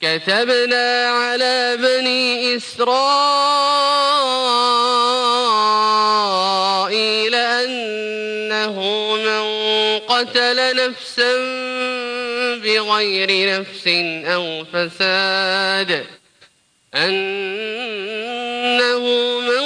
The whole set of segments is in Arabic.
كتبنا على بني إسرائيل أنه من قتل نفسا بغير نفس أو فساد أنه من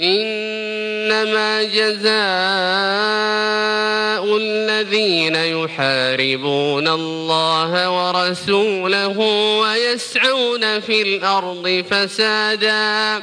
إنما جزاء الذين يحاربون الله ورسوله ويسعون في الأرض فسادا.